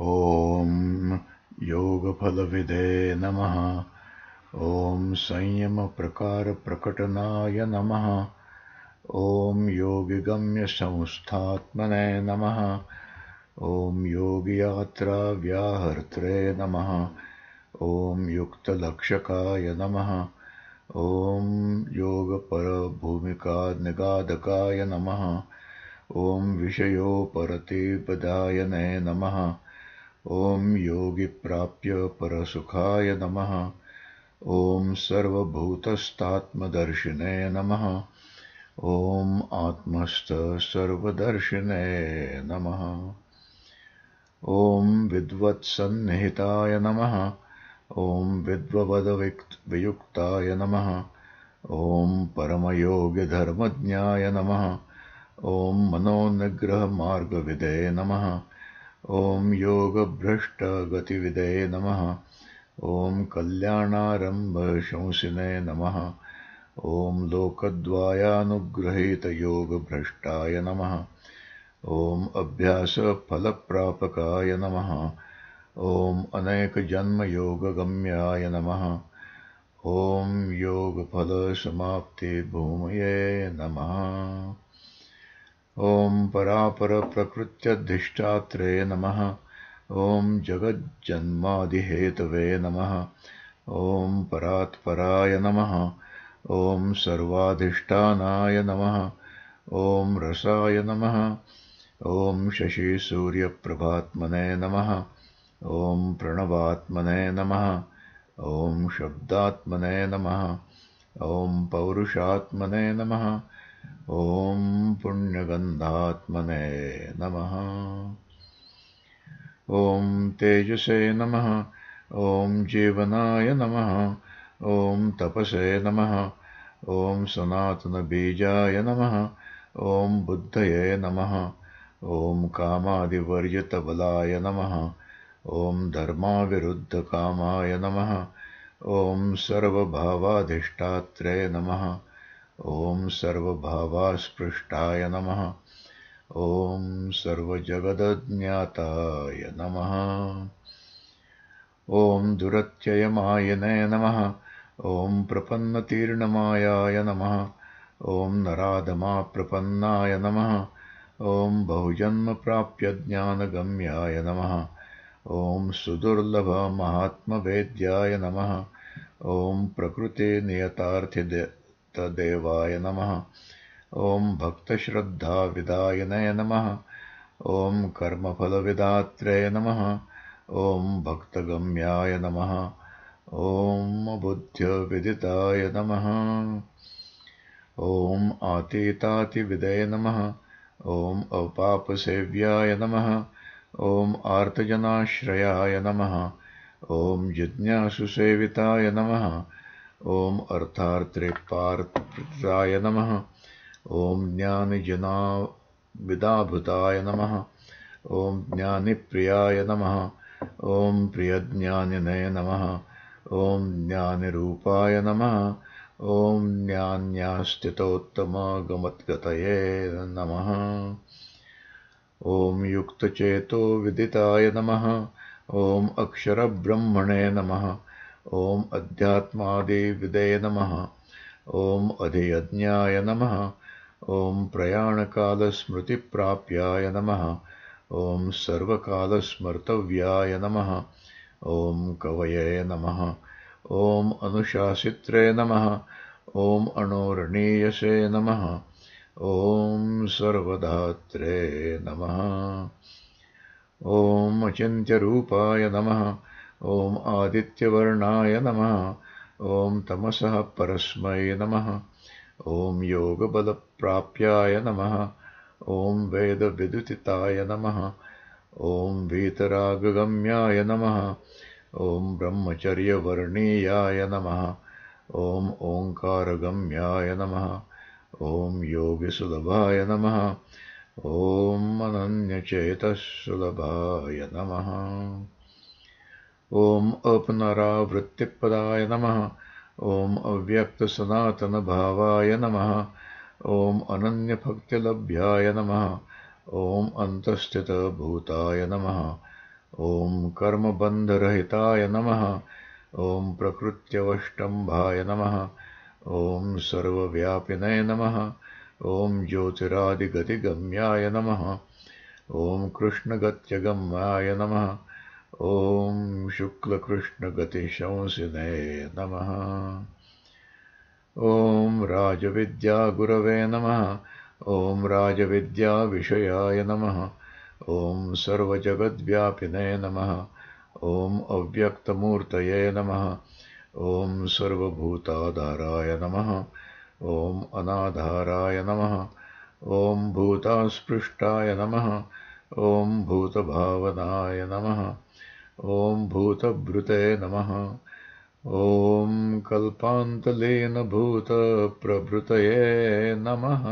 ॐ योगफलविदे नमः। ॐ संयमप्रकारप्रकटनाय नमः। ॐ योगिगम्यसंस्थात्मने नमः। ॐ योगियात्राव्याहर्त्रे नमः। ॐ युक्तलक्षकाय नमः। ॐ योगपरभूमिकानिगादकाय नमः। ॐ विषयोपरतिपदायने नमः ॐ योगिप्राप्य परसुखाय नमः। ॐ सर्वभूतस्तात्मदर्शिने नमः। ॐ आत्मस्थसर्वदर्शिने नमः। ॐ विद्वत्सन्निहिताय नमः। ॐ विद्ववदवियुक्ताय नमः। ॐ परमयोगिधर्मज्ञाय नमः। ॐ मनोनिग्रहमार्गविदे नमः ॐ योगभ्रष्टगतिविदे नमः। ॐ कल्याणारम्भशंसिने नमः। ॐ लोकद्वायानुगृहीतयोगभ्रष्टाय नमः। ॐ अभ्यासफलप्रापकाय नमः। ॐ अनेकजन्मयोगगम्याय नमः। ॐ योगफलसमाप्तिभूमये नमः ॐ परापरप्रकृत्यधिष्ठात्रे नमः। ॐ जगज्जन्मादिहेतवे नमः। ॐ परात्पराय नमः। ॐ सर्वाधिष्ठानाय नमः। ॐ रसाय नमः। ॐ शशिसूर्यप्रभात्मने नमः। ॐ प्रणवात्मने नमः। ॐ शब्दात्मने नमः। ॐ पौरुषात्मने नमः ॐ पुण्यगन्धात्मने नमः। ॐ तेजसे नमः। ॐ जीवनाय नमः। ॐ तपसे नमः। ॐ सनातनबीजाय नमः। ॐ बुद्धये नमः। ॐ कामादिवर्यतबलाय नमः। ॐ धर्माविरुद्धकामाय नमः। ॐ सर्वभावाधिष्ठात्रे नमः ॐ सर्वभावास्पृष्टाय नमः। ॐ सर्वजगदज्ञाताय नमः। ॐ दुरत्ययमायने नमः। ॐ प्रपन्नतीर्णमायाय नमः। ॐ नराधमाप्रपन्नाय नमः। ॐ बहुजन्मप्राप्यज्ञानगम्याय नमः। ॐ सुदुर्लभमहात्मवेद्याय नमः। ॐ प्रकृतिनियतार्थिद देवाय नमः। ॐ भक्तश्रद्धाविदायनय नमः। ॐ कर्मफलविदात्रे नमः। ॐ भक्तगम्याय नमः। ॐ बुद्ध्यविदिताय नमः। ॐ आतीतातिविदय नमः। ॐ अपापसेव्याय नमः। ॐ आर्तजनाश्रयाय नमः। ॐ जिज्ञासुसेविताय नमः ॐ अर्थार्त्रेपार्थाय नमः। ॐ ज्ञानिजनाविदाभूताय नमः। ॐ ज्ञानिप्रियाय नमः। ॐ प्रियज्ञानिने नमः। ॐ ज्ञानिरूपाय नमः। ॐ ज्ञान्यास्थितोत्तमगमद्गतये नमः। ॐ युक्तचेतोविदिताय नमः। ॐ अक्षरब्रह्मणे नमः ॐ अध्यात्मादिविदे नमः। ॐ अधियज्ञाय नमः। ॐ प्रयाणकालस्मृतिप्राप्याय नमः। ॐ सर्वकालस्मर्तव्याय नमः। ॐ कवये नमः। ॐ अनुशासित्रे नमः। ॐ अणोरणीयसे नमः। ॐ सर्वधात्रे नमः। ॐ अचिन्त्यरूपाय नमः ॐ आदित्यवर्णाय नमः। ॐ तमसः परस्मै नमः। ॐ योगबलप्राप्याय नमः। ॐ वेदविदुतिताय नमः। ॐ वीतरागगम्याय नमः। ॐ ब्रह्मचर्यवर्णीयाय नमः। ॐ ओङ्कारगम्याय नमः। ॐ योगिसुलभाय नमः। ॐ अनन्यचेतःसुलभाय नमः ॐ अपनरावृत्तिपदाय नमः। ॐ अव्यक्तसनातनभावाय नमः। ॐ अनन्यभक्तिलभ्याय नमः। ॐ अन्तःस्थितभूताय नमः। ॐ कर्मबन्धरहिताय नमः। ॐ प्रकृत्यवष्टम्भाय नमः। ॐ सर्वव्यापिने नमः। ॐ ज्योतिरादिगतिगम्याय नमः। ॐ कृष्णगत्यगम्याय नमः ॐ शुक्लकृष्णगतिशंसिने नमः। ॐ राजविद्यागुरवे नमः। ॐ राजविद्याविषयाय नमः। ॐ सर्वजगद्व्यापिने नमः। ॐ अव्यक्तमूर्तये नमः। ॐ सर्वभूताधाराय नमः। ॐ अनाधाराय नमः। ॐ भूतास्पृष्टाय नमः। ॐ भूतभावनाय नमः ॐ भूतभृते नमः। ॐ कल्पान्तलेन भूतप्रभृतये नमः